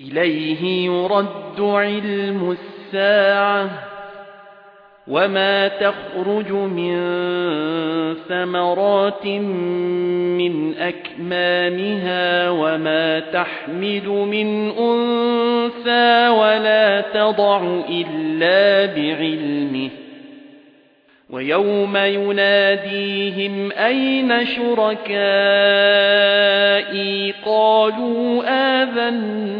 إِلَيْهِ يُرَدُّ عِلْمُ السَّاعَةِ وَمَا تَخْرُجُ مِنْ ثَمَرَاتٍ مِنْ أَكْمَامِهَا وَمَا تَحْمِلُ مِنْ أُنْثَى وَلَا تَضَعُ إِلَّا بِعِلْمِهِ وَيَوْمَ يُنَادِيهِمْ أَيْنَ شُرَكَائِي قَالُوا آذَنَّاكَ